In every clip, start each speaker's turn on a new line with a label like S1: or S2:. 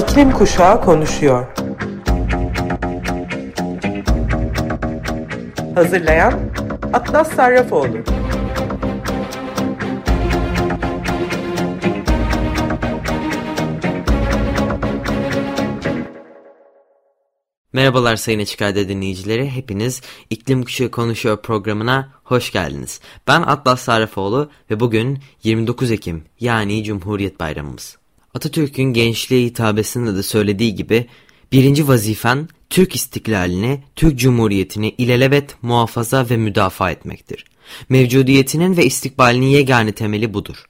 S1: İklim Kuşağı konuşuyor. Hazırlayan Atlas Sarrafoğlu.
S2: Merhabalar Sayın Açık Radyo dinleyicileri. Hepiniz İklim Kuşağı Konuşuyor programına hoş geldiniz. Ben Atlas Sarrafoğlu ve bugün 29 Ekim yani Cumhuriyet Bayramımız. Atatürk'ün gençliğe hitabesinde de söylediği gibi birinci vazifen Türk istiklalini, Türk Cumhuriyeti'ni ilelebet muhafaza ve müdafaa etmektir. Mevcudiyetinin ve istikbalinin yegane temeli budur.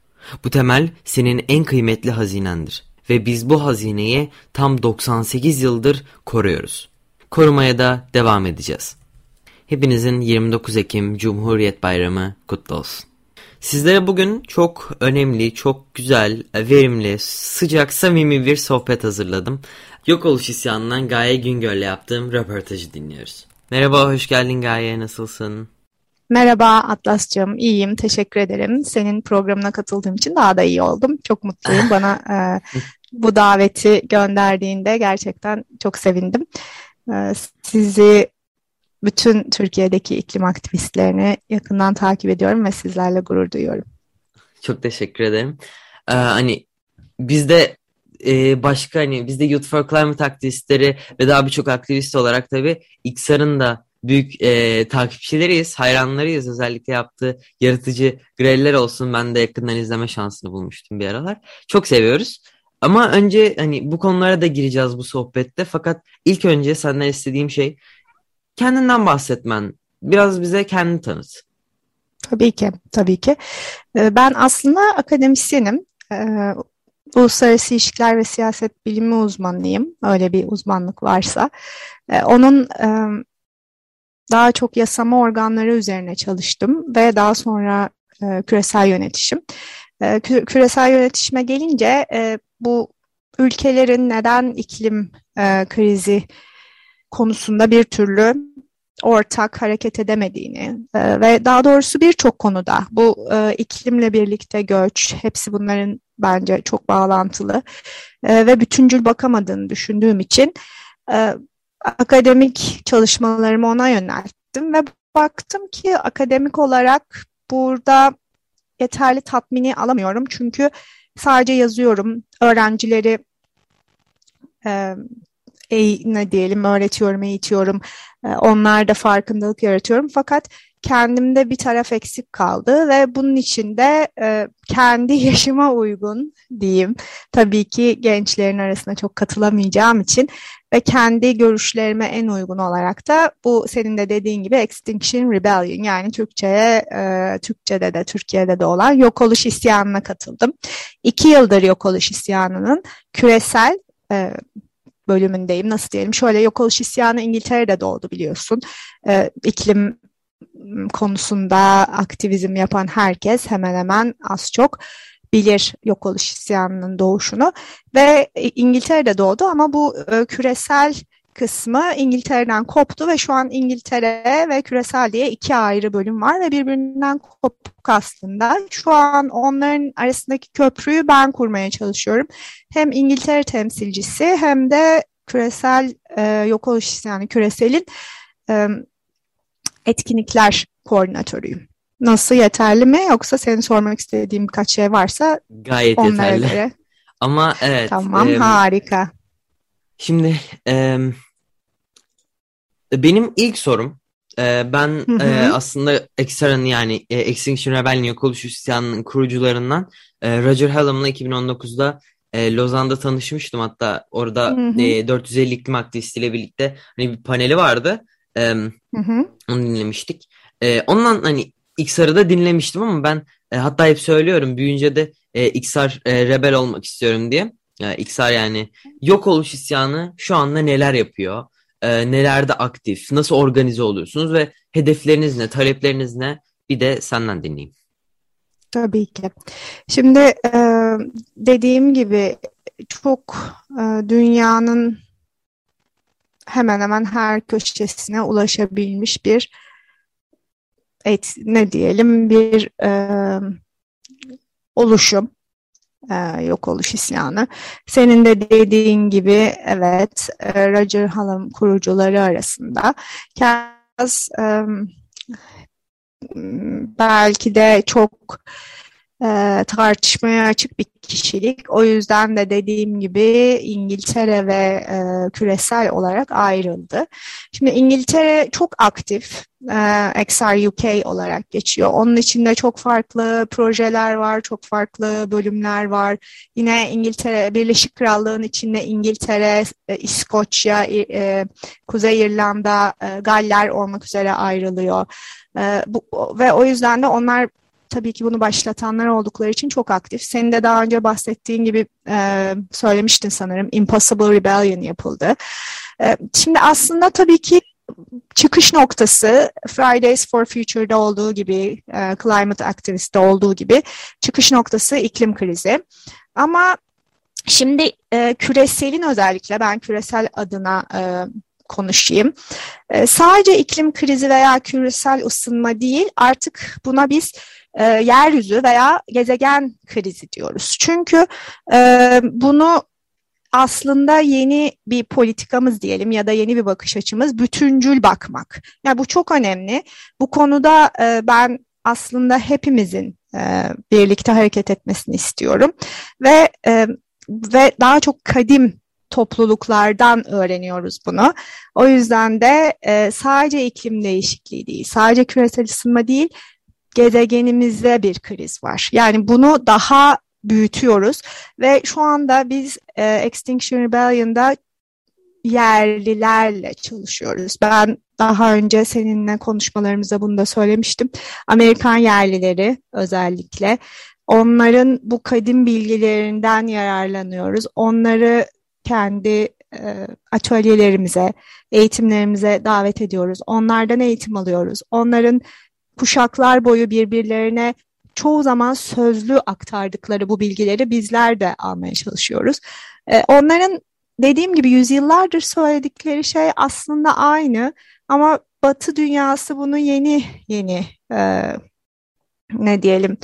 S2: Bu temel senin en kıymetli hazinendir ve biz bu hazineyi tam 98 yıldır koruyoruz. Korumaya da devam edeceğiz. Hepinizin 29 Ekim Cumhuriyet Bayramı kutlu olsun. Sizlere bugün çok önemli, çok güzel, verimli, sıcak, samimi bir sohbet hazırladım. Yok oluş isyanından Gaye Güngör'le yaptığım röportajı dinliyoruz. Merhaba, hoş geldin Gaye, nasılsın?
S3: Merhaba Atlas'cığım, iyiyim, teşekkür ederim. Senin programına katıldığım için daha da iyi oldum. Çok mutluyum. Bana e, bu daveti gönderdiğinde gerçekten çok sevindim. E, sizi bütün Türkiye'deki iklim aktivistlerini yakından takip ediyorum ve sizlerle gurur duyuyorum.
S2: Çok teşekkür ederim. Ee, hani bizde e, başka hani bizde Youth for Climate aktivistleri ve daha birçok aktivist olarak tabii İksar'ın da büyük e, takipçileriyiz, hayranlarıyız. Özellikle yaptığı yaratıcı greller olsun. Ben de yakından izleme şansını bulmuştum bir aralar. Çok seviyoruz. Ama önce hani bu konulara da gireceğiz bu sohbette. Fakat ilk önce senden istediğim şey kendinden bahsetmen. Biraz bize kendini tanıt.
S3: Tabii ki, tabii ki. Ee, ben aslında akademisyenim. Ee, uluslararası ilişkiler ve siyaset bilimi uzmanıyım. Öyle bir uzmanlık varsa. Ee, onun daha çok yasama organları üzerine çalıştım ve daha sonra e, küresel yönetişim. Küresel yönetişime gelince e, bu ülkelerin neden iklim e, krizi konusunda bir türlü ortak hareket edemediğini e, ve daha doğrusu birçok konuda bu e, iklimle birlikte göç hepsi bunların bence çok bağlantılı e, ve bütüncül bakamadığını düşündüğüm için e, akademik çalışmalarımı ona yönelttim ve baktım ki akademik olarak burada yeterli tatmini alamıyorum. Çünkü sadece yazıyorum öğrencileri e, ne diyelim öğretiyorum, eğitiyorum. E, onlarda farkındalık yaratıyorum. Fakat kendimde bir taraf eksik kaldı ve bunun için de e, kendi yaşıma uygun diyeyim. Tabii ki gençlerin arasında çok katılamayacağım için ve kendi görüşlerime en uygun olarak da bu senin de dediğin gibi Extinction Rebellion yani Türkçe'ye, e, Türkçe'de de Türkiye'de de olan yok oluş isyanına katıldım. İki yıldır yok oluş isyanının küresel e, bölümündeyim. Nasıl diyelim? Şöyle yok oluş isyanı İngiltere'de doğdu biliyorsun. E, iklim konusunda aktivizm yapan herkes hemen hemen az çok bilir yok oluş isyanının doğuşunu ve İngiltere'de doğdu ama bu e, küresel kısmı İngiltere'den koptu ve şu an İngiltere ve küresel diye iki ayrı bölüm var ve birbirinden kopuk aslında. Şu an onların arasındaki köprüyü ben kurmaya çalışıyorum. Hem İngiltere temsilcisi hem de küresel e, yok oluş yani küreselin e, etkinlikler koordinatörüyüm. Nasıl yeterli mi yoksa senin sormak istediğin birkaç şey varsa
S2: gayet yeterli. Göre. Ama evet.
S3: Tamam e, harika.
S2: Şimdi e, benim ilk sorum e, ben hı hı. E, aslında Exar'ın yani e, Extinction Rebellion yok oluş isyanının kurucularından e, Roger Hallam'la 2019'da e, Lozan'da tanışmıştım hatta orada hı hı. E, 450 iklim aktivistiyle birlikte hani bir paneli vardı. E, hı hı. Onu dinlemiştik. E, ondan hani XR'ı da dinlemiştim ama ben e, hatta hep söylüyorum büyüyünce de e, XR e, rebel olmak istiyorum diye. E, XR yani yok oluş isyanı şu anda neler yapıyor? E, nelerde aktif? Nasıl organize oluyorsunuz ve hedefleriniz ne? Talepleriniz ne? Bir de senden dinleyeyim.
S3: Tabii ki. Şimdi e, dediğim gibi çok e, dünyanın hemen hemen her köşesine ulaşabilmiş bir et, ne diyelim bir e, oluşum. E, yok oluş isyanı. Senin de dediğin gibi evet e, Roger Hallam kurucuları arasında. Kaz e, belki de çok e, tartışmaya açık bir kişilik. O yüzden de dediğim gibi İngiltere ve e, küresel olarak ayrıldı. Şimdi İngiltere çok aktif. E, XR UK olarak geçiyor. Onun içinde çok farklı projeler var, çok farklı bölümler var. Yine İngiltere, Birleşik Krallığın içinde İngiltere, e, İskoçya, e, Kuzey İrlanda, e, Galler olmak üzere ayrılıyor. E, bu, ve o yüzden de onlar tabii ki bunu başlatanlar oldukları için çok aktif. Senin de daha önce bahsettiğin gibi e, söylemiştin sanırım Impossible Rebellion yapıldı. E, şimdi aslında tabii ki çıkış noktası Fridays for Future'da olduğu gibi, e, Climate Activist'te olduğu gibi çıkış noktası iklim krizi. Ama şimdi e, küreselin özellikle ben küresel adına e, konuşayım. E, sadece iklim krizi veya küresel ısınma değil artık buna biz e, yeryüzü veya gezegen krizi diyoruz. Çünkü e, bunu aslında yeni bir politikamız diyelim ya da yeni bir bakış açımız bütüncül bakmak. Yani bu çok önemli. Bu konuda e, ben aslında hepimizin e, birlikte hareket etmesini istiyorum ve e, ve daha çok kadim topluluklardan öğreniyoruz bunu. O yüzden de e, sadece iklim değişikliği değil, sadece küresel ısınma değil, gezegenimizde bir kriz var. Yani bunu daha büyütüyoruz ve şu anda biz e, Extinction Rebellion'da yerlilerle çalışıyoruz. Ben daha önce seninle konuşmalarımızda bunu da söylemiştim. Amerikan yerlileri özellikle onların bu kadim bilgilerinden yararlanıyoruz. Onları kendi e, atölyelerimize, eğitimlerimize davet ediyoruz. Onlardan eğitim alıyoruz. Onların kuşaklar boyu birbirlerine çoğu zaman sözlü aktardıkları bu bilgileri bizler de almaya çalışıyoruz. E, onların dediğim gibi yüzyıllardır söyledikleri şey aslında aynı ama Batı dünyası bunu yeni yeni e, ne diyelim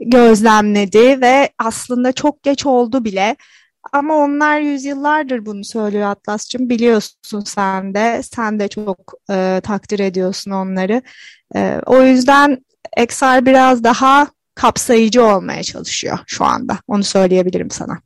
S3: gözlemledi ve aslında çok geç oldu bile. Ama onlar yüzyıllardır bunu söylüyor Atlas'cığım. Biliyorsun sen de. Sen de çok e, takdir ediyorsun onları. E, o yüzden XR biraz daha kapsayıcı olmaya çalışıyor şu anda. Onu söyleyebilirim sana.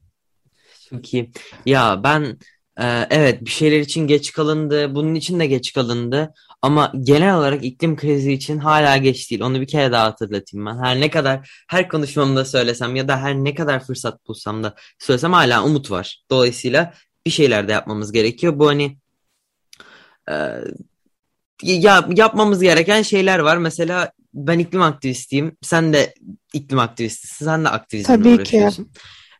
S2: Çok iyi. Ya ben e, evet bir şeyler için geç kalındı. Bunun için de geç kalındı. Ama genel olarak iklim krizi için hala geç değil. Onu bir kere daha hatırlatayım ben. Her ne kadar her konuşmamda söylesem ya da her ne kadar fırsat bulsam da söylesem hala umut var. Dolayısıyla bir şeyler de yapmamız gerekiyor. Bu hani e, ya yapmamız gereken şeyler var. Mesela ben iklim aktivistiyim. Sen de iklim aktivistisin. Sen de aktivizmle Tabii uğraşıyorsun. Ki.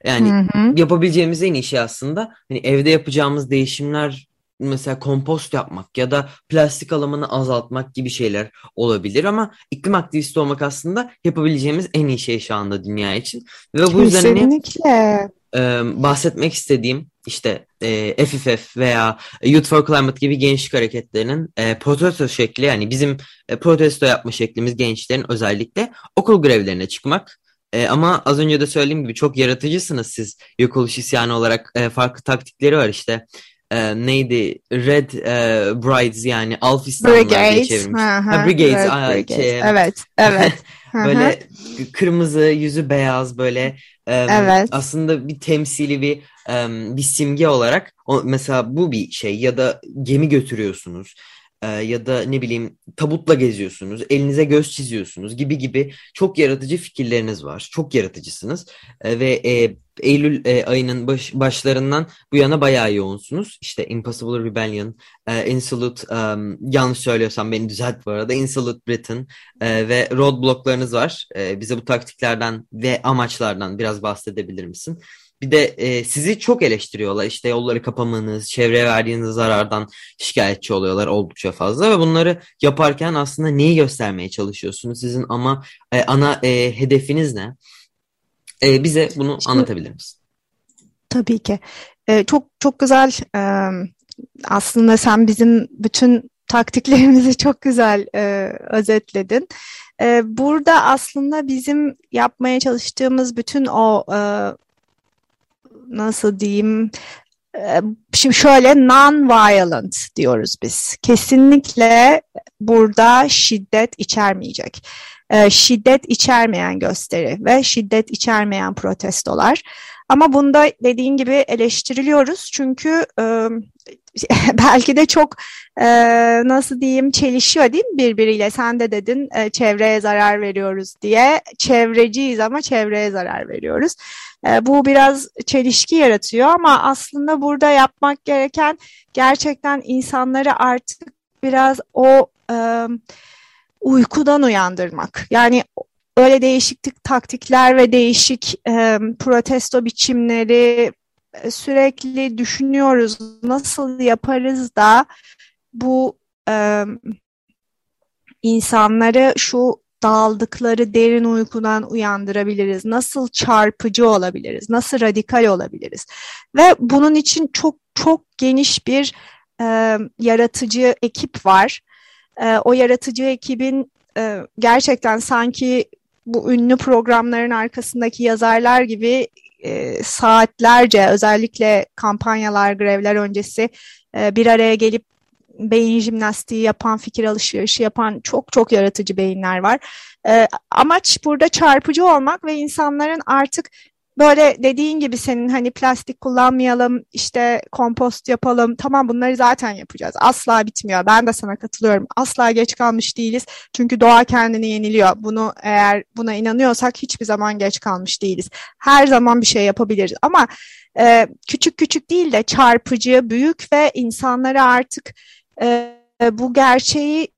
S2: Yani hı hı. yapabileceğimiz en iyi şey aslında hani evde yapacağımız değişimler mesela kompost yapmak ya da plastik alımını azaltmak gibi şeyler olabilir ama iklim aktivisti olmak aslında yapabileceğimiz en iyi şey şu anda dünya için. Ve bu yüzden hani, e, bahsetmek istediğim işte e, FFF veya Youth for Climate gibi gençlik hareketlerinin e, protesto şekli yani bizim e, protesto yapma şeklimiz gençlerin özellikle okul grevlerine çıkmak. E, ama az önce de söylediğim gibi çok yaratıcısınız siz yok oluş isyanı olarak e, farklı taktikleri var işte e, neydi Red e, Brides yani Alfistanlar diye çevirmiş. Ha, ha, Brigades. Red Brigades. Şey,
S3: evet, evet.
S2: böyle kırmızı, yüzü beyaz böyle e, evet. aslında bir temsili bir e, bir simge olarak o, mesela bu bir şey ya da gemi götürüyorsunuz e, ya da ne bileyim tabutla geziyorsunuz, elinize göz çiziyorsunuz gibi gibi çok yaratıcı fikirleriniz var. Çok yaratıcısınız e, ve e, Eylül e, ayının baş, başlarından bu yana bayağı yoğunsunuz. İşte Impossible Rebellion, e, Insolute, um, yanlış söylüyorsam beni düzelt bu arada, Insolute Britain e, ve Roadblock'larınız var. E, bize bu taktiklerden ve amaçlardan biraz bahsedebilir misin? Bir de e, sizi çok eleştiriyorlar. İşte yolları kapamanız, çevreye verdiğiniz zarardan şikayetçi oluyorlar oldukça fazla ve bunları yaparken aslında neyi göstermeye çalışıyorsunuz? Sizin ama e, ana e, hedefiniz ne? E, bize bunu Şimdi, anlatabilir misin?
S3: Tabii ki. E, çok çok güzel. E, aslında sen bizim bütün taktiklerimizi çok güzel e, özetledin. E, burada aslında bizim yapmaya çalıştığımız bütün o e, nasıl diyeyim e, Şimdi şöyle non-violent diyoruz biz. Kesinlikle burada şiddet içermeyecek. E, şiddet içermeyen gösteri ve şiddet içermeyen protestolar. Ama bunda dediğin gibi eleştiriliyoruz çünkü e, belki de çok e, nasıl diyeyim çelişiyor değil mi birbiriyle? Sen de dedin e, çevreye zarar veriyoruz diye. Çevreciyiz ama çevreye zarar veriyoruz. E, bu biraz çelişki yaratıyor ama aslında burada yapmak gereken gerçekten insanları artık biraz o e, uykudan uyandırmak. Yani öyle değişik taktikler ve değişik e, protesto biçimleri sürekli düşünüyoruz. Nasıl yaparız da bu e, insanları şu daldıkları derin uykudan uyandırabiliriz? Nasıl çarpıcı olabiliriz? Nasıl radikal olabiliriz? Ve bunun için çok çok geniş bir e, yaratıcı ekip var. E, o yaratıcı ekibin e, gerçekten sanki bu ünlü programların arkasındaki yazarlar gibi e, saatlerce özellikle kampanyalar, grevler öncesi e, bir araya gelip beyin jimnastiği yapan, fikir alışverişi yapan çok çok yaratıcı beyinler var. E, amaç burada çarpıcı olmak ve insanların artık böyle dediğin gibi senin hani plastik kullanmayalım, işte kompost yapalım. Tamam bunları zaten yapacağız. Asla bitmiyor. Ben de sana katılıyorum. Asla geç kalmış değiliz. Çünkü doğa kendini yeniliyor. Bunu eğer buna inanıyorsak hiçbir zaman geç kalmış değiliz. Her zaman bir şey yapabiliriz. Ama e, küçük küçük değil de çarpıcı, büyük ve insanları artık e, bu gerçeği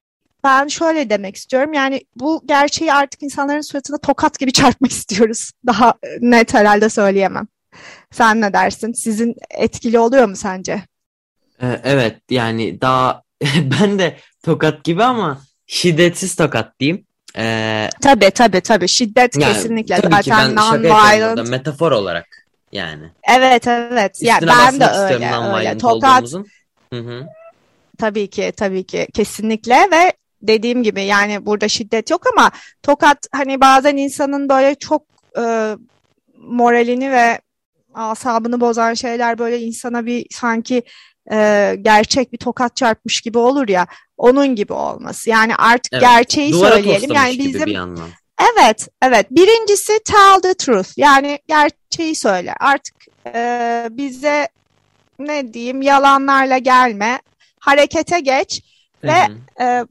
S3: ben şöyle demek istiyorum. Yani bu gerçeği artık insanların suratına tokat gibi çarpmak istiyoruz. Daha net herhalde söyleyemem. Sen ne dersin? Sizin etkili oluyor mu sence?
S2: Ee, evet yani daha ben de tokat gibi ama şiddetsiz tokat diyeyim.
S3: Ee, tabii tabii tabii şiddet yani, kesinlikle tabii zaten non-violent.
S2: Metafor olarak yani.
S3: Evet evet. Ya yani ben de öyle öyle. Tokat. Hı hı. Tabii ki tabii ki kesinlikle ve dediğim gibi yani burada şiddet yok ama tokat hani bazen insanın böyle çok e, moralini ve asabını bozan şeyler böyle insana bir sanki e, gerçek bir tokat çarpmış gibi olur ya onun gibi olması. Yani artık evet, gerçeği söyleyelim. Yani bizim bir Evet, evet. Birincisi tell the truth. Yani gerçeği söyle. Artık e, bize ne diyeyim yalanlarla gelme. Harekete geç ve e,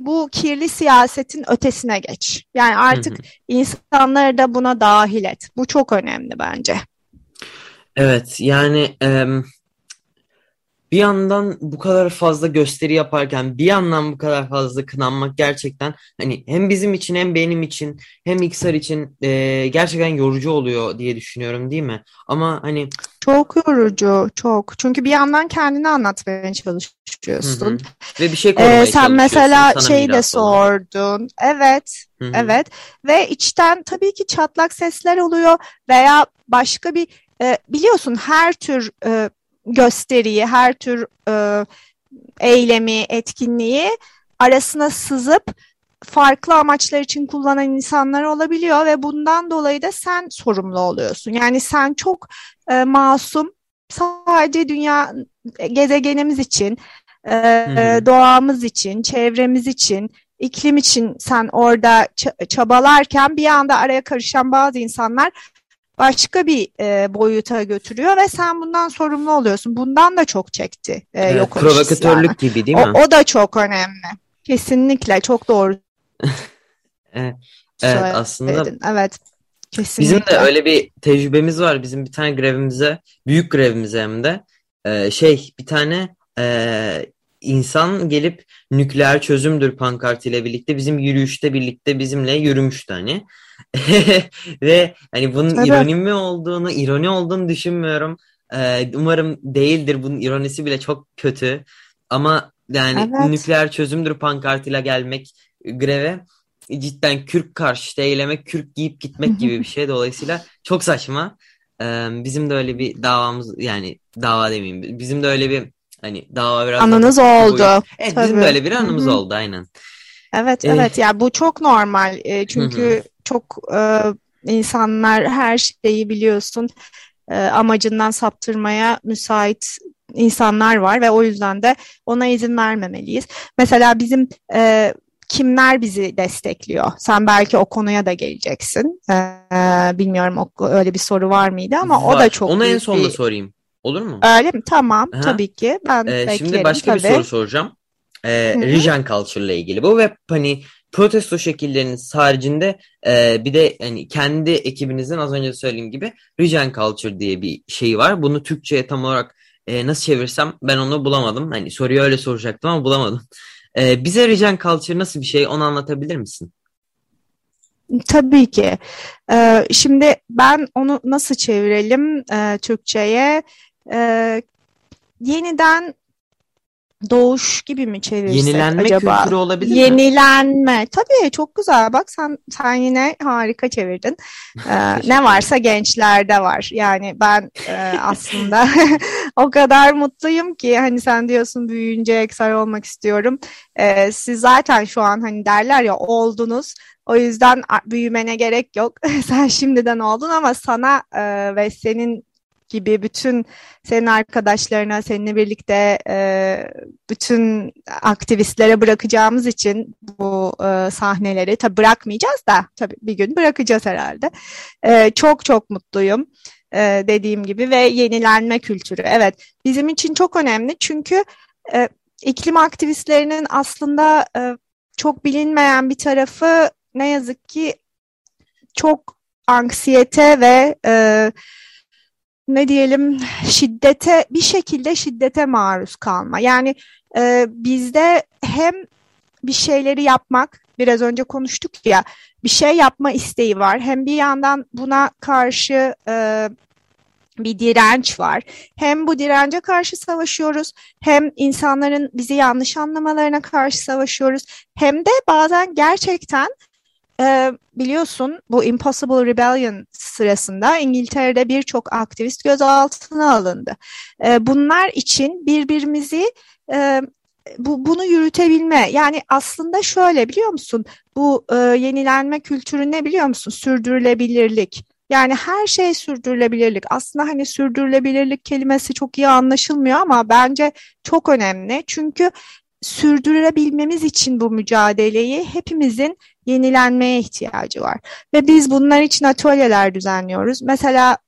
S3: bu kirli siyasetin ötesine geç. Yani artık hı hı. insanları da buna dahil et. Bu çok önemli bence.
S2: Evet yani e, bir yandan bu kadar fazla gösteri yaparken bir yandan bu kadar fazla kınanmak gerçekten hani hem bizim için hem benim için hem İksar için e, gerçekten yorucu oluyor diye düşünüyorum değil mi? Ama hani
S3: çok yorucu çok çünkü bir yandan kendini anlatmaya çalışıyorsun. Hı hı.
S2: Ve bir şey korumaya ee,
S3: Sen mesela şey de sordun. Evet. Hı hı. Evet. Ve içten tabii ki çatlak sesler oluyor veya başka bir e, biliyorsun her tür e, gösteriyi, her tür e, eylemi, etkinliği arasına sızıp farklı amaçlar için kullanan insanlar olabiliyor ve bundan dolayı da sen sorumlu oluyorsun. Yani sen çok e, masum, sadece dünya gezegenimiz için, e, doğamız için, çevremiz için, iklim için sen orada çabalarken bir anda araya karışan bazı insanlar başka bir e, boyuta götürüyor ve sen bundan sorumlu oluyorsun. Bundan da çok çekti e, evet, yok
S2: Provokatörlük yani. gibi değil
S3: mi? O, o da çok önemli. Kesinlikle çok doğru.
S2: evet, evet aslında.
S3: Evet.
S2: Kesinlikle. Bizim de öyle bir tecrübemiz var. Bizim bir tane grevimize, büyük grevimize hem de e, şey bir tane e, insan gelip nükleer çözümdür pankartıyla birlikte bizim yürüyüşte birlikte bizimle yürümüştü hani. Ve hani bunun Tabii. ironi mi olduğunu, ironi olduğunu düşünmüyorum. Ee, umarım değildir. Bunun ironisi bile çok kötü. Ama yani evet. nükleer çözümdür pankartıyla gelmek greve cidden kürk karşıtı eylemek, kürk giyip gitmek gibi bir şey. Dolayısıyla çok saçma. Ee, bizim de öyle bir davamız yani dava demeyeyim. Bizim de öyle bir hani dava biraz
S3: anınız oldu.
S2: Evet Tabii. bizim de öyle bir anımız oldu aynen.
S3: Evet ee, evet ya yani bu çok normal. E, çünkü çok e, insanlar her şeyi biliyorsun e, amacından saptırmaya müsait insanlar var ve o yüzden de ona izin vermemeliyiz. Mesela bizim e, kimler bizi destekliyor? Sen belki o konuya da geleceksin. Ee, bilmiyorum o, öyle bir soru var mıydı ama var. o da çok
S2: Onu en sonunda bir... sorayım. Olur mu?
S3: Öyle mi? Tamam Aha. tabii ki. Ben ee,
S2: Şimdi başka
S3: tabii.
S2: bir soru soracağım. Ee, Region Culture ile ilgili. Bu ve hani protesto şekillerinin haricinde e, bir de hani kendi ekibinizin az önce söylediğim gibi Region Culture diye bir şey var. Bunu Türkçe'ye tam olarak e, nasıl çevirsem ben onu bulamadım. Hani soruyu öyle soracaktım ama bulamadım. E, bize Region Culture nasıl bir şey onu anlatabilir misin?
S3: Tabii ki. Ee, şimdi ben onu nasıl çevirelim e, Türkçe'ye? Ee, yeniden doğuş gibi mi çevirsek
S2: Yenilenme
S3: acaba?
S2: kültürü olabilir
S3: Yenilenme. mi? Yenilenme. Tabii çok güzel. Bak sen sen yine harika çevirdin. Ee, ne varsa gençlerde var. Yani ben e, aslında o kadar mutluyum ki hani sen diyorsun büyüyünce eksar olmak istiyorum. Ee, siz zaten şu an hani derler ya oldunuz. O yüzden büyümene gerek yok. Sen şimdiden oldun ama sana e, ve senin gibi bütün senin arkadaşlarına, seninle birlikte e, bütün aktivistlere bırakacağımız için bu e, sahneleri tabii bırakmayacağız da tabii bir gün bırakacağız herhalde. E, çok çok mutluyum e, dediğim gibi ve yenilenme kültürü. Evet bizim için çok önemli çünkü e, iklim aktivistlerinin aslında e, çok bilinmeyen bir tarafı ne yazık ki çok anksiyete ve e, ne diyelim şiddete bir şekilde şiddete maruz kalma. Yani e, bizde hem bir şeyleri yapmak biraz önce konuştuk ya bir şey yapma isteği var. Hem bir yandan buna karşı e, bir direnç var. Hem bu dirence karşı savaşıyoruz, hem insanların bizi yanlış anlamalarına karşı savaşıyoruz, hem de bazen gerçekten e, biliyorsun bu Impossible Rebellion sırasında İngiltere'de birçok aktivist gözaltına alındı. E, bunlar için birbirimizi e, bu, bunu yürütebilme yani aslında şöyle biliyor musun? Bu e, yenilenme kültürü ne biliyor musun? Sürdürülebilirlik. Yani her şey sürdürülebilirlik. Aslında hani sürdürülebilirlik kelimesi çok iyi anlaşılmıyor ama bence çok önemli. Çünkü sürdürebilmemiz için bu mücadeleyi hepimizin yenilenmeye ihtiyacı var. Ve biz bunlar için atölyeler düzenliyoruz. Mesela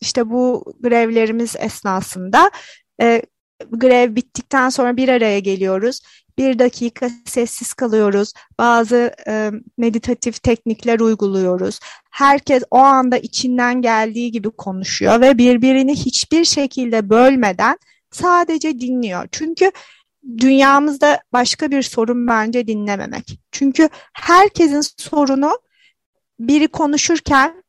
S3: işte bu grevlerimiz esnasında e, grev bittikten sonra bir araya geliyoruz. Bir dakika sessiz kalıyoruz. Bazı e, meditatif teknikler uyguluyoruz. Herkes o anda içinden geldiği gibi konuşuyor ve birbirini hiçbir şekilde bölmeden sadece dinliyor. Çünkü dünyamızda başka bir sorun bence dinlememek. Çünkü herkesin sorunu biri konuşurken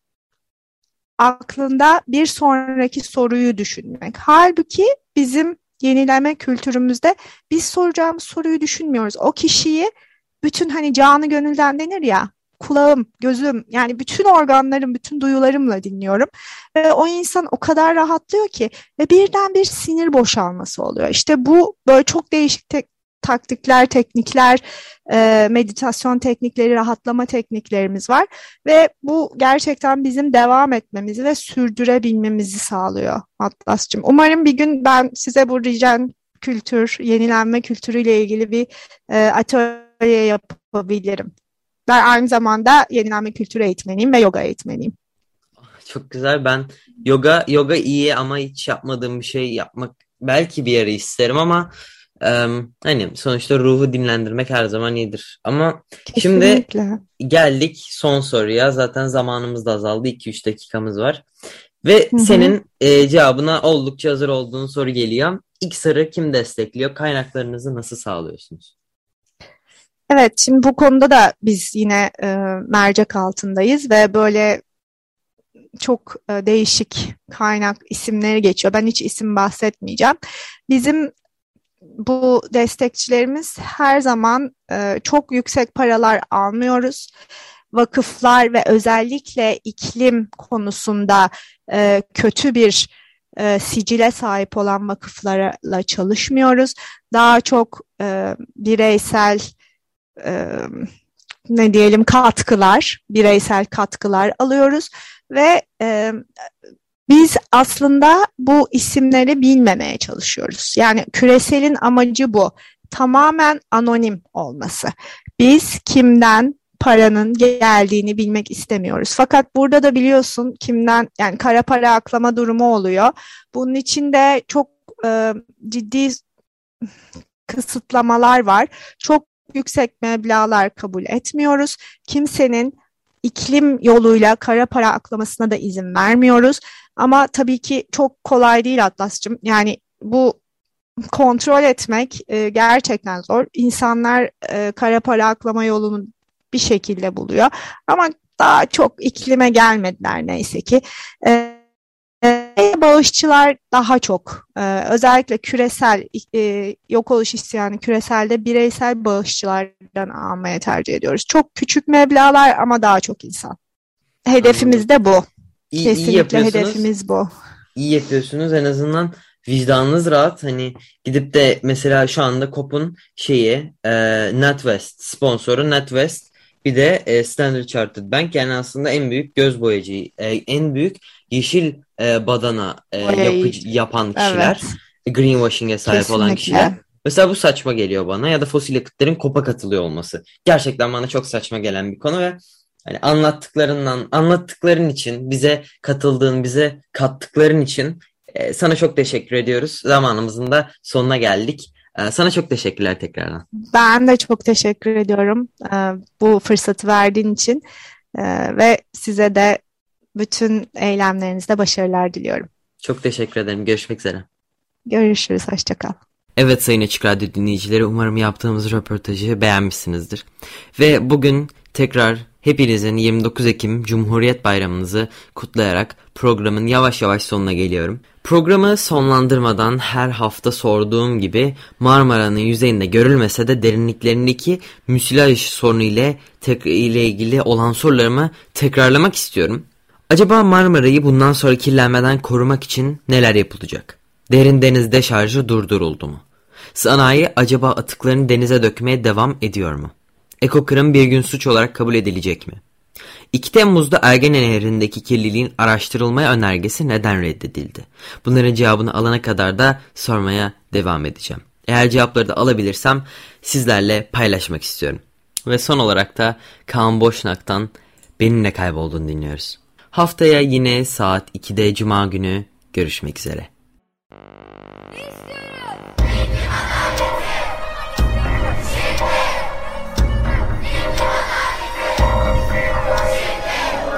S3: aklında bir sonraki soruyu düşünmek. Halbuki bizim yenileme kültürümüzde biz soracağımız soruyu düşünmüyoruz. O kişiyi bütün hani canı gönülden denir ya kulağım, gözüm yani bütün organlarım, bütün duyularımla dinliyorum. Ve o insan o kadar rahatlıyor ki ve birden bir sinir boşalması oluyor. İşte bu böyle çok değişik te taktikler, teknikler, e, meditasyon teknikleri, rahatlama tekniklerimiz var. Ve bu gerçekten bizim devam etmemizi ve sürdürebilmemizi sağlıyor Atlas'cığım. Umarım bir gün ben size bu rijen kültür, yenilenme kültürüyle ilgili bir e, atölye yapabilirim. Ben aynı zamanda yenilenme kültürü eğitmeniyim ve yoga eğitmeniyim.
S2: Çok güzel. Ben yoga yoga iyi ama hiç yapmadığım bir şey yapmak belki bir yere isterim ama um, hani sonuçta ruhu dinlendirmek her zaman iyidir. Ama Kesinlikle. şimdi geldik son soruya. Zaten zamanımız da azaldı. 2-3 dakikamız var. Ve Hı-hı. senin e, cevabına oldukça hazır olduğun soru geliyor. İlk soru kim destekliyor? Kaynaklarınızı nasıl sağlıyorsunuz?
S3: Evet, şimdi bu konuda da biz yine e, mercek altındayız ve böyle çok e, değişik kaynak isimleri geçiyor. Ben hiç isim bahsetmeyeceğim. Bizim bu destekçilerimiz her zaman e, çok yüksek paralar almıyoruz. Vakıflar ve özellikle iklim konusunda e, kötü bir e, sicile sahip olan vakıflarla çalışmıyoruz. Daha çok e, bireysel ne diyelim katkılar, bireysel katkılar alıyoruz ve e, biz aslında bu isimleri bilmemeye çalışıyoruz. Yani küreselin amacı bu. Tamamen anonim olması. Biz kimden paranın geldiğini bilmek istemiyoruz. Fakat burada da biliyorsun kimden yani kara para aklama durumu oluyor. Bunun için de çok e, ciddi kısıtlamalar var. Çok yüksek meblağlar kabul etmiyoruz. Kimsenin iklim yoluyla kara para aklamasına da izin vermiyoruz. Ama tabii ki çok kolay değil Atlas'cığım. Yani bu kontrol etmek e, gerçekten zor. İnsanlar e, kara para aklama yolunu bir şekilde buluyor. Ama daha çok iklime gelmediler neyse ki. E, bağışçılar daha çok e, özellikle küresel e, yok oluş isyanı küreselde bireysel bağışçılardan almaya tercih ediyoruz. Çok küçük meblağlar ama daha çok insan. Hedefimiz de bu.
S2: İyi,
S3: Kesinlikle
S2: iyi
S3: hedefimiz bu.
S2: İyi yapıyorsunuz en azından vicdanınız rahat. Hani gidip de mesela şu anda COP'un şeyi e, NatWest sponsoru NatWest bir de e, Standard Chartered Bank yani aslında en büyük göz boyacı, e, en büyük yeşil e, badana e, yapıcı, yapan kişiler, evet. greenwashing'e sahip Kesinlikle. olan kişiler. Mesela bu saçma geliyor bana ya da fosil yakıtların kopa katılıyor olması. Gerçekten bana çok saçma gelen bir konu ve hani anlattıklarından, anlattıkların için, bize katıldığın, bize kattıkların için e, sana çok teşekkür ediyoruz. Zamanımızın da sonuna geldik. E, sana çok teşekkürler tekrardan.
S3: Ben de çok teşekkür ediyorum e, bu fırsatı verdiğin için e, ve size de bütün eylemlerinizde başarılar diliyorum.
S2: Çok teşekkür ederim. Görüşmek üzere.
S3: Görüşürüz. Hoşçakal.
S2: Evet Sayın Açık Radyo dinleyicileri umarım yaptığımız röportajı beğenmişsinizdir. Ve bugün tekrar hepinizin 29 Ekim Cumhuriyet Bayramınızı kutlayarak programın yavaş yavaş sonuna geliyorum. Programı sonlandırmadan her hafta sorduğum gibi Marmara'nın yüzeyinde görülmese de derinliklerindeki müsilaj sorunu ile, ile ilgili olan sorularımı tekrarlamak istiyorum. Acaba Marmara'yı bundan sonra kirlenmeden korumak için neler yapılacak? Derin denizde şarjı durduruldu mu? Sanayi acaba atıklarını denize dökmeye devam ediyor mu? Ekokırım bir gün suç olarak kabul edilecek mi? 2 Temmuz'da Ergene Nehri'ndeki kirliliğin araştırılmaya önergesi neden reddedildi? Bunların cevabını alana kadar da sormaya devam edeceğim. Eğer cevapları da alabilirsem sizlerle paylaşmak istiyorum. Ve son olarak da Kaan Boşnak'tan Benimle Kaybolduğunu dinliyoruz. Haftaya yine saat 2'de Cuma günü görüşmek üzere.